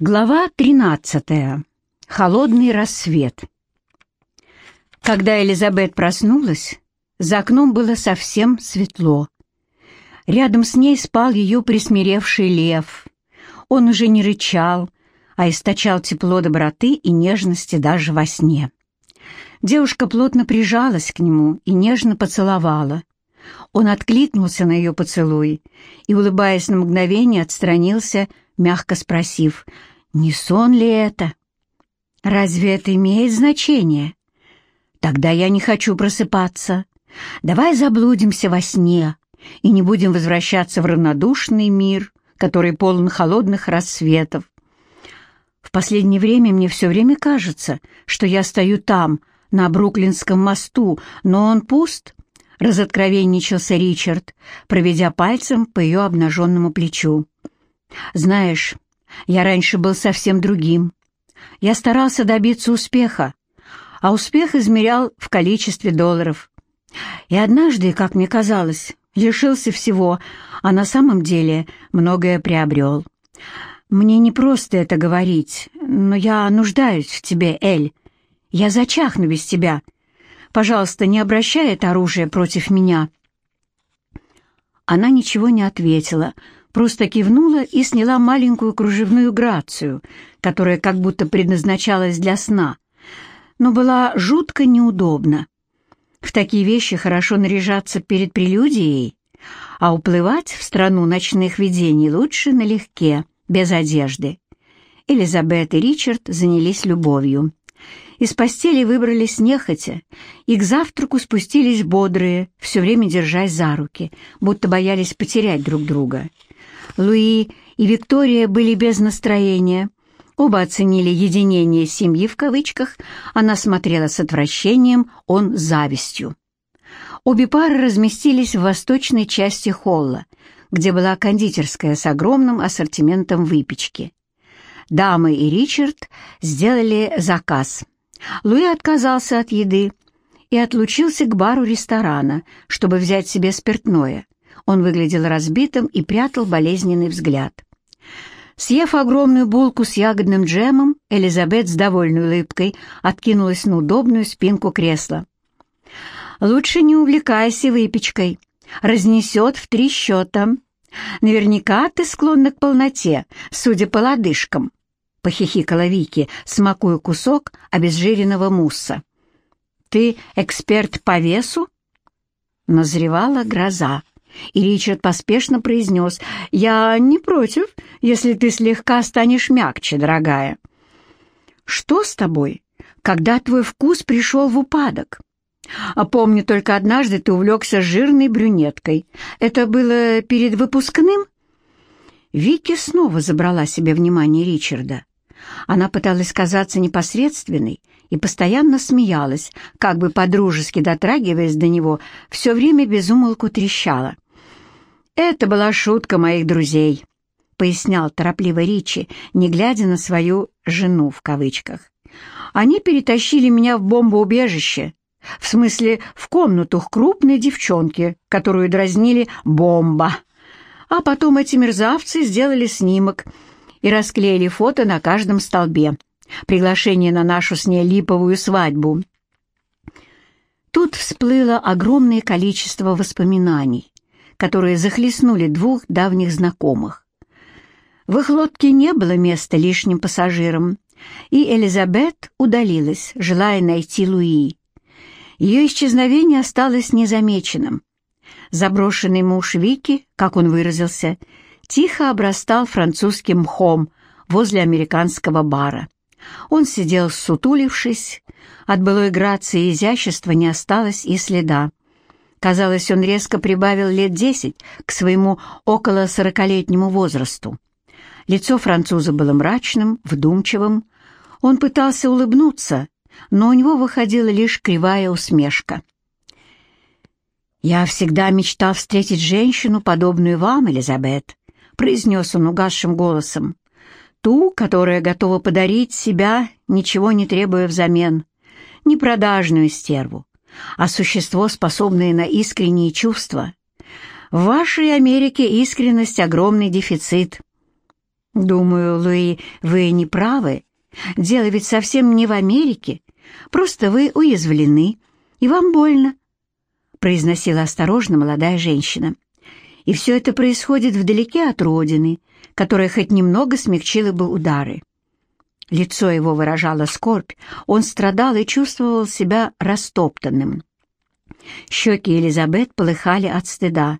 Глава 13. Холодный рассвет. Когда Элизабет проснулась, за окном было совсем светло. Рядом с ней спал ее присмиревший лев. Он уже не рычал, а источал тепло доброты и нежности даже во сне. Девушка плотно прижалась к нему и нежно поцеловала. Он откликнулся на ее поцелуй и, улыбаясь на мгновение, отстранился, мягко спросив, не сон ли это? Разве это имеет значение? Тогда я не хочу просыпаться. Давай заблудимся во сне и не будем возвращаться в равнодушный мир, который полон холодных рассветов. В последнее время мне все время кажется, что я стою там, на Бруклинском мосту, но он пуст, — разоткровенничался Ричард, проведя пальцем по ее обнаженному плечу. «Знаешь, я раньше был совсем другим. Я старался добиться успеха, а успех измерял в количестве долларов. И однажды, как мне казалось, лишился всего, а на самом деле многое приобрел. Мне не просто это говорить, но я нуждаюсь в тебе, Эль. Я зачахну без тебя. Пожалуйста, не обращай это оружие против меня». Она ничего не ответила, — просто кивнула и сняла маленькую кружевную грацию, которая как будто предназначалась для сна, но была жутко неудобна. В такие вещи хорошо наряжаться перед прелюдией, а уплывать в страну ночных видений лучше налегке, без одежды. Элизабет и Ричард занялись любовью. Из постели выбрались нехотя, и к завтраку спустились бодрые, все время держась за руки, будто боялись потерять друг друга. Луи и Виктория были без настроения. Оба оценили «единение семьи» в кавычках. Она смотрела с отвращением, он с завистью. Обе пары разместились в восточной части холла, где была кондитерская с огромным ассортиментом выпечки. Дамы и Ричард сделали заказ. Луи отказался от еды и отлучился к бару ресторана, чтобы взять себе спиртное. Он выглядел разбитым и прятал болезненный взгляд. Съев огромную булку с ягодным джемом, Элизабет с довольной улыбкой откинулась на удобную спинку кресла. «Лучше не увлекайся выпечкой. Разнесет в три счета. Наверняка ты склонна к полноте, судя по лодыжкам», — похихикала Вики, смакуя кусок обезжиренного мусса. «Ты эксперт по весу?» Назревала гроза и Ричард поспешно произнес, «Я не против, если ты слегка станешь мягче, дорогая». «Что с тобой, когда твой вкус пришел в упадок?» А помню, только однажды ты увлекся жирной брюнеткой. Это было перед выпускным?» Вики снова забрала себе внимание Ричарда. Она пыталась казаться непосредственной и постоянно смеялась, как бы подружески дотрагиваясь до него, все время безумолку трещала. «Это была шутка моих друзей», — пояснял торопливо Ричи, не глядя на свою «жену» в кавычках. «Они перетащили меня в бомбоубежище, в смысле в комнату к крупной девчонке, которую дразнили «бомба». А потом эти мерзавцы сделали снимок и расклеили фото на каждом столбе приглашение на нашу с ней липовую свадьбу. Тут всплыло огромное количество воспоминаний, которые захлестнули двух давних знакомых. В их лодке не было места лишним пассажирам, и Элизабет удалилась, желая найти Луи. Ее исчезновение осталось незамеченным. Заброшенный муж Вики, как он выразился, тихо обрастал французским мхом возле американского бара. Он сидел сутулившись, от былой грации и изящества не осталось и следа. Казалось, он резко прибавил лет десять к своему около сорокалетнему возрасту. Лицо француза было мрачным, вдумчивым. Он пытался улыбнуться, но у него выходила лишь кривая усмешка. «Я всегда мечтал встретить женщину, подобную вам, Элизабет», — произнес он угасшим голосом ту, которая готова подарить себя, ничего не требуя взамен, не продажную стерву, а существо, способное на искренние чувства. В вашей Америке искренность — огромный дефицит. «Думаю, Луи, вы не правы. Дело ведь совсем не в Америке. Просто вы уязвлены, и вам больно», — произносила осторожно молодая женщина. «И все это происходит вдалеке от родины, которая хоть немного смягчила бы удары». Лицо его выражало скорбь, он страдал и чувствовал себя растоптанным. Щеки Элизабет полыхали от стыда.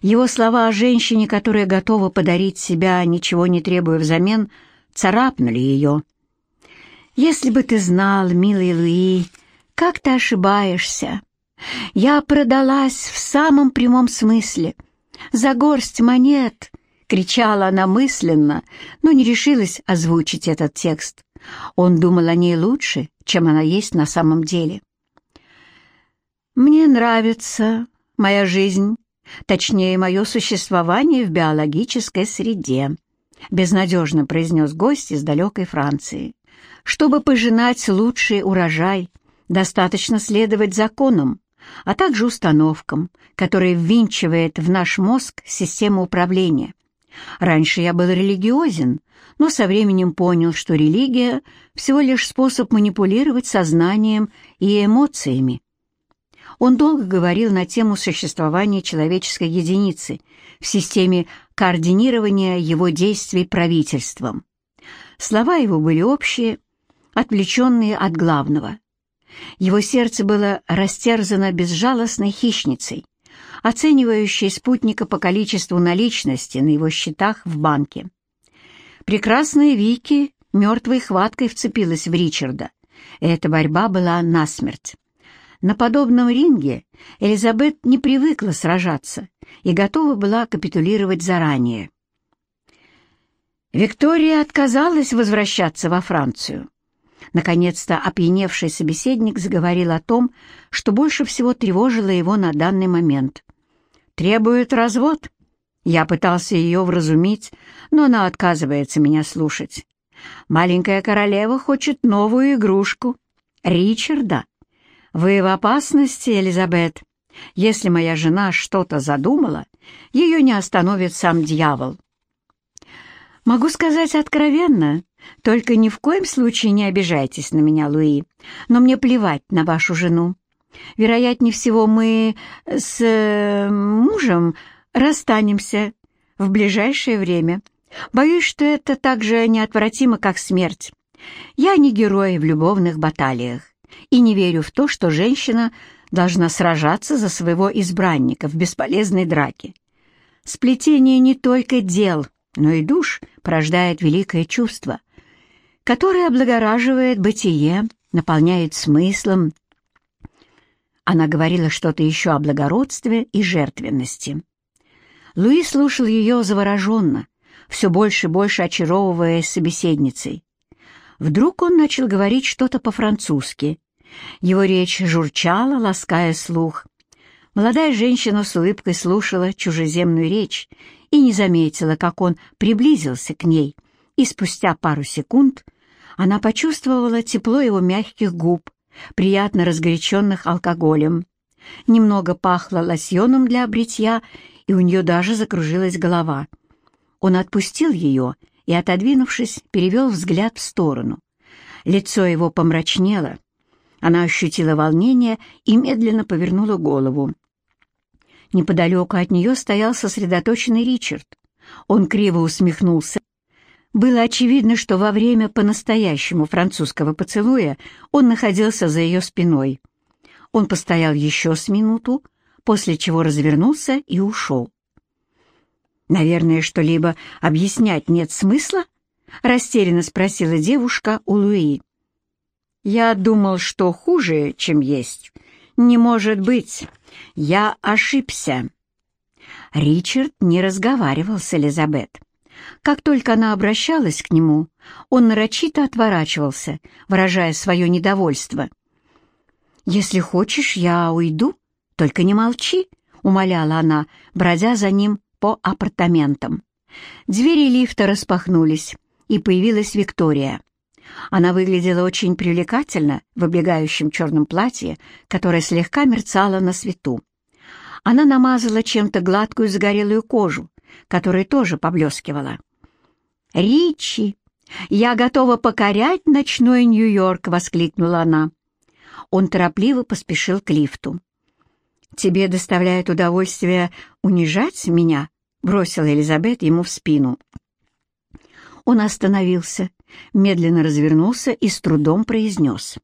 Его слова о женщине, которая готова подарить себя, ничего не требуя взамен, царапнули ее. «Если бы ты знал, милый Луи, как ты ошибаешься. Я продалась в самом прямом смысле. За горсть монет!» — кричала она мысленно, но не решилась озвучить этот текст. Он думал о ней лучше, чем она есть на самом деле. «Мне нравится моя жизнь точнее, мое существование в биологической среде», — безнадежно произнес гость из далекой Франции. «Чтобы пожинать лучший урожай, достаточно следовать законам, а также установкам, которые ввинчивает в наш мозг система управления. Раньше я был религиозен, но со временем понял, что религия — всего лишь способ манипулировать сознанием и эмоциями. Он долго говорил на тему существования человеческой единицы в системе координирования его действий правительством. Слова его были общие, отвлеченные от главного. Его сердце было растерзано безжалостной хищницей, оценивающей спутника по количеству наличности на его счетах в банке. Прекрасная Вики мертвой хваткой вцепилась в Ричарда. Эта борьба была насмерть. На подобном ринге Элизабет не привыкла сражаться и готова была капитулировать заранее. Виктория отказалась возвращаться во Францию. Наконец-то опьяневший собеседник заговорил о том, что больше всего тревожило его на данный момент. «Требует развод?» Я пытался ее вразумить, но она отказывается меня слушать. Маленькая королева хочет новую игрушку. Ричарда. «Вы в опасности, Элизабет. Если моя жена что-то задумала, ее не остановит сам дьявол». «Могу сказать откровенно, только ни в коем случае не обижайтесь на меня, Луи, но мне плевать на вашу жену. Вероятнее всего, мы с э, мужем расстанемся в ближайшее время. Боюсь, что это так же неотвратимо, как смерть. Я не герой в любовных баталиях и не верю в то, что женщина должна сражаться за своего избранника в бесполезной драке. Сплетение не только дел, но и душ порождает великое чувство, которое облагораживает бытие, наполняет смыслом. Она говорила что-то еще о благородстве и жертвенности. Луи слушал ее завороженно, все больше и больше очаровываясь собеседницей. Вдруг он начал говорить что-то по-французски, его речь журчала, лаская слух. Молодая женщина с улыбкой слушала чужеземную речь и не заметила, как он приблизился к ней, и спустя пару секунд она почувствовала тепло его мягких губ, приятно разгоряченных алкоголем. Немного пахло лосьоном для бритья, и у нее даже закружилась голова. Он отпустил ее и, отодвинувшись, перевел взгляд в сторону. Лицо его помрачнело, она ощутила волнение и медленно повернула голову. Неподалеку от нее стоял сосредоточенный Ричард. Он криво усмехнулся. Было очевидно, что во время по-настоящему французского поцелуя он находился за ее спиной. Он постоял еще с минуту, после чего развернулся и ушел. «Наверное, что-либо объяснять нет смысла?» — растерянно спросила девушка у Луи. Я думал, что хуже, чем есть. Не может быть. Я ошибся. Ричард не разговаривал с Элизабет. Как только она обращалась к нему, он нарочито отворачивался, выражая свое недовольство. «Если хочешь, я уйду, только не молчи», — умоляла она, бродя за ним по апартаментам. Двери лифта распахнулись, и появилась Виктория. Она выглядела очень привлекательно в облегающем черном платье, которое слегка мерцало на свету. Она намазала чем-то гладкую загорелую кожу, которая тоже поблескивала. Ричи, я готова покорять ночной Нью-Йорк!» — воскликнула она. Он торопливо поспешил к лифту. «Тебе доставляет удовольствие унижать меня?» — бросила Элизабет ему в спину. Он остановился, медленно развернулся и с трудом произнес.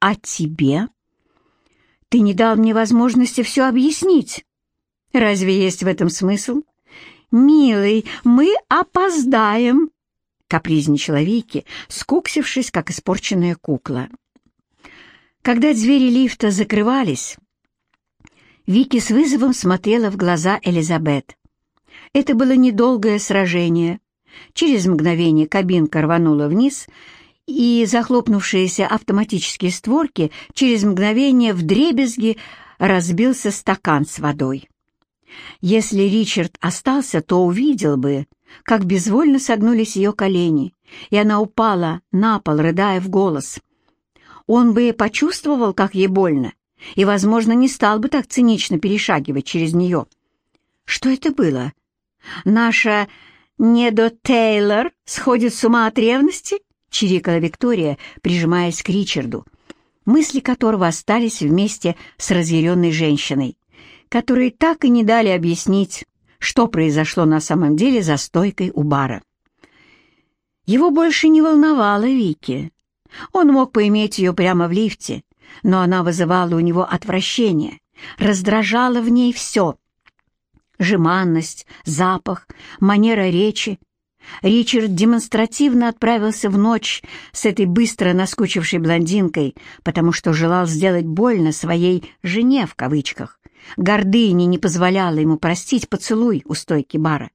«А тебе? Ты не дал мне возможности все объяснить. Разве есть в этом смысл? Милый, мы опоздаем!» Капризничала Вики, скуксившись, как испорченная кукла. Когда двери лифта закрывались, Вики с вызовом смотрела в глаза Элизабет. Это было недолгое сражение. Через мгновение кабинка рванула вниз, и захлопнувшиеся автоматические створки через мгновение вдребезги разбился стакан с водой. Если Ричард остался, то увидел бы, как безвольно согнулись ее колени, и она упала на пол, рыдая в голос. Он бы почувствовал, как ей больно, и, возможно, не стал бы так цинично перешагивать через нее. Что это было? Наша Недо Тейлор сходит с ума от ревности? чирикала Виктория, прижимаясь к Ричарду, мысли которого остались вместе с разъяренной женщиной, которые так и не дали объяснить, что произошло на самом деле за стойкой у бара. Его больше не волновало Вики. Он мог поиметь ее прямо в лифте, но она вызывала у него отвращение, раздражала в ней все. Жеманность, запах, манера речи. Ричард демонстративно отправился в ночь с этой быстро наскучившей блондинкой, потому что желал сделать больно своей «жене» в кавычках. Гордыня не позволяла ему простить поцелуй у стойки бара.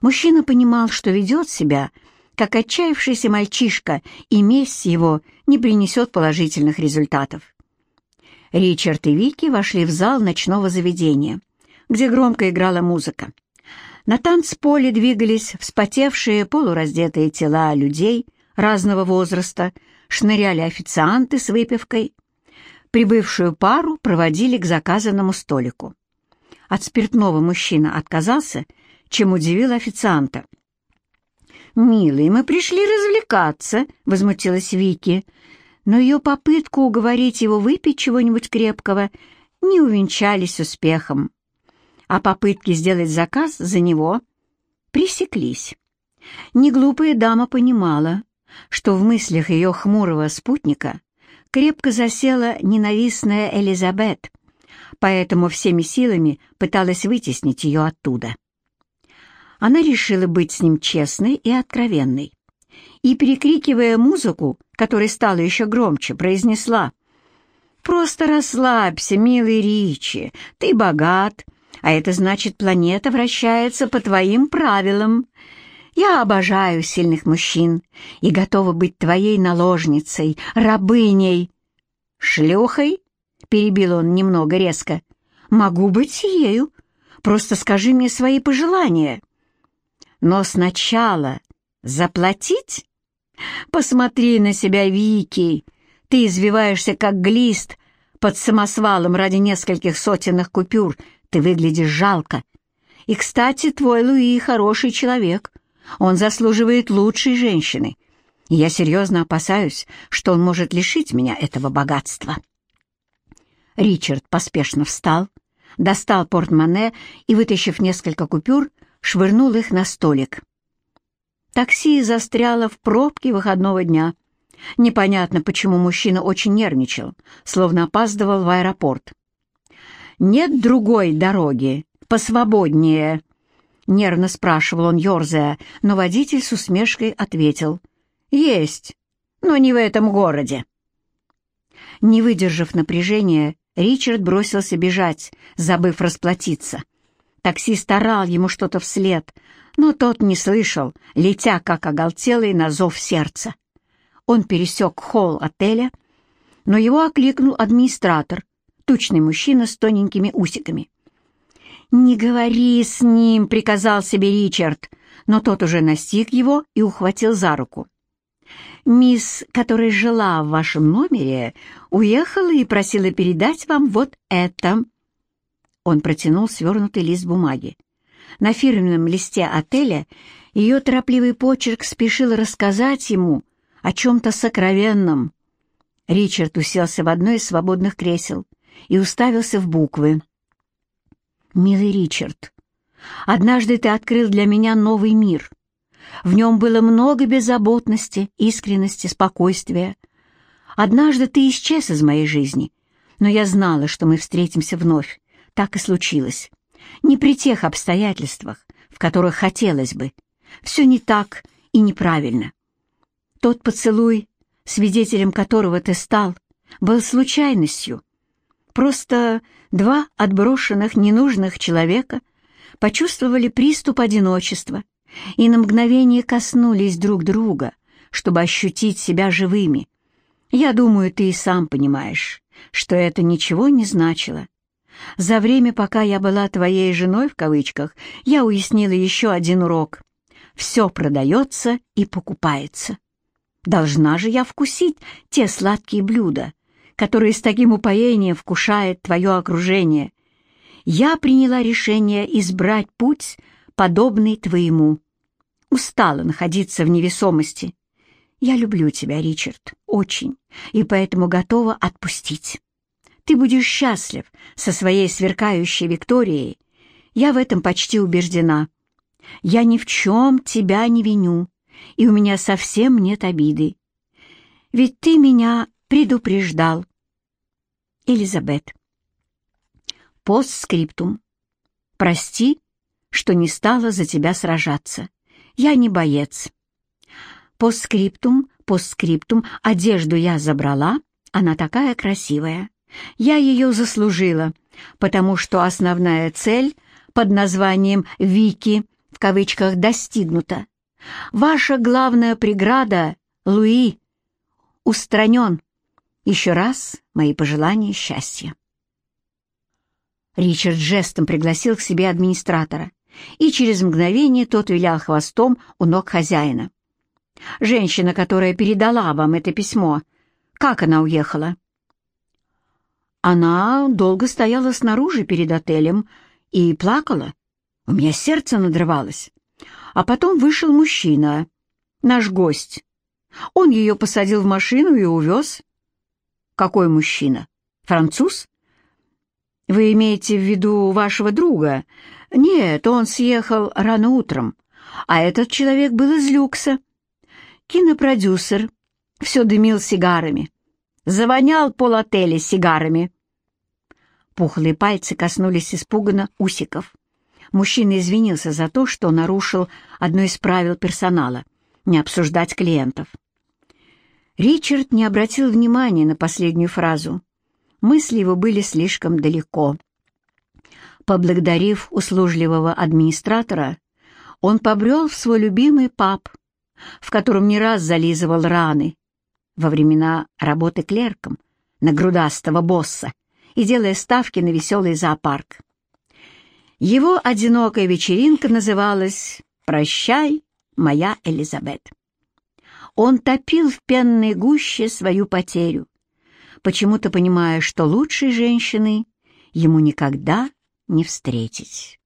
Мужчина понимал, что ведет себя, как отчаявшийся мальчишка, и месть его не принесет положительных результатов. Ричард и Вики вошли в зал ночного заведения, где громко играла музыка. На танцполе двигались вспотевшие полураздетые тела людей разного возраста, шныряли официанты с выпивкой — Прибывшую пару проводили к заказанному столику. От спиртного мужчина отказался, чем удивил официанта. «Милый, мы пришли развлекаться», — возмутилась Вики, но ее попытку уговорить его выпить чего-нибудь крепкого не увенчались успехом, а попытки сделать заказ за него пресеклись. Неглупая дама понимала, что в мыслях ее хмурого спутника крепко засела ненавистная Элизабет, поэтому всеми силами пыталась вытеснить ее оттуда. Она решила быть с ним честной и откровенной, и, перекрикивая музыку, которая стала еще громче, произнесла «Просто расслабься, милый Ричи, ты богат, а это значит, планета вращается по твоим правилам. Я обожаю сильных мужчин и готова быть твоей наложницей, рабыней. Шлюхой? Перебил он немного резко. Могу быть ею. Просто скажи мне свои пожелания. Но сначала заплатить? Посмотри на себя, Вики. Ты извиваешься, как глист, под самосвалом ради нескольких сотенных купюр. Ты выглядишь жалко. И, кстати, твой Луи хороший человек. Он заслуживает лучшей женщины. И я серьезно опасаюсь, что он может лишить меня этого богатства. Ричард поспешно встал, достал портмоне и, вытащив несколько купюр, швырнул их на столик. Такси застряло в пробке выходного дня. Непонятно, почему мужчина очень нервничал, словно опаздывал в аэропорт. «Нет другой дороги, посвободнее», Нервно спрашивал он, ерзая, но водитель с усмешкой ответил. «Есть, но не в этом городе». Не выдержав напряжения, Ричард бросился бежать, забыв расплатиться. Таксист орал ему что-то вслед, но тот не слышал, летя как оголтелый на зов сердца. Он пересек холл отеля, но его окликнул администратор, тучный мужчина с тоненькими усиками. «Не говори с ним», — приказал себе Ричард, но тот уже настиг его и ухватил за руку. «Мисс, которая жила в вашем номере, уехала и просила передать вам вот это». Он протянул свернутый лист бумаги. На фирменном листе отеля Ее торопливый почерк спешил рассказать ему о чем-то сокровенном. Ричард уселся в одно из свободных кресел и уставился в буквы. «Милый Ричард, однажды ты открыл для меня новый мир. В нем было много беззаботности, искренности, спокойствия. Однажды ты исчез из моей жизни, но я знала, что мы встретимся вновь. Так и случилось. Не при тех обстоятельствах, в которых хотелось бы. Все не так и неправильно. Тот поцелуй, свидетелем которого ты стал, был случайностью. Просто два отброшенных ненужных человека почувствовали приступ одиночества и на мгновение коснулись друг друга, чтобы ощутить себя живыми. Я думаю, ты и сам понимаешь, что это ничего не значило. За время, пока я была твоей женой, в кавычках, я уяснила еще один урок. Все продается и покупается. Должна же я вкусить те сладкие блюда, которые с таким упоением вкушает твое окружение. Я приняла решение избрать путь, подобный твоему. Устала находиться в невесомости. Я люблю тебя, Ричард, очень, и поэтому готова отпустить. Ты будешь счастлив со своей сверкающей Викторией. Я в этом почти убеждена. Я ни в чем тебя не виню, и у меня совсем нет обиды. Ведь ты меня предупреждал. Элизабет. Постскриптум. Прости, что не стала за тебя сражаться. Я не боец. Постскриптум, постскриптум, одежду я забрала, она такая красивая. Я ее заслужила, потому что основная цель под названием «Вики» в кавычках достигнута. Ваша главная преграда, Луи, устранен. Еще раз мои пожелания счастья. Ричард жестом пригласил к себе администратора, и через мгновение тот вилял хвостом у ног хозяина. «Женщина, которая передала вам это письмо, как она уехала?» Она долго стояла снаружи перед отелем и плакала. У меня сердце надрывалось. А потом вышел мужчина, наш гость. Он ее посадил в машину и увез. Какой мужчина? Француз? Вы имеете в виду вашего друга? Нет, он съехал рано утром, а этот человек был из люкса. Кинопродюсер. Все дымил сигарами. Завонял пол отеля сигарами. Пухлые пальцы коснулись испуганно усиков. Мужчина извинился за то, что нарушил одно из правил персонала — не обсуждать клиентов. Ричард не обратил внимания на последнюю фразу. Мысли его были слишком далеко. Поблагодарив услужливого администратора, он побрел в свой любимый паб, в котором не раз зализывал раны во времена работы клерком на грудастого босса и делая ставки на веселый зоопарк. Его одинокая вечеринка называлась «Прощай, моя Элизабет». Он топил в пенной гуще свою потерю, почему-то понимая, что лучшей женщины ему никогда не встретить.